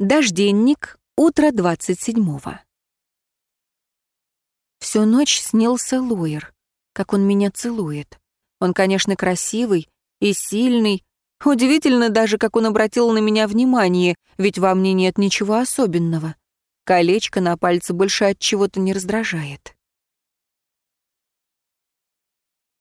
Дожденник, утро 27-го. Всю ночь снился Луэр, как он меня целует. Он, конечно, красивый и сильный. Удивительно даже, как он обратил на меня внимание, ведь во мне нет ничего особенного. Колечко на пальце больше от чего-то не раздражает.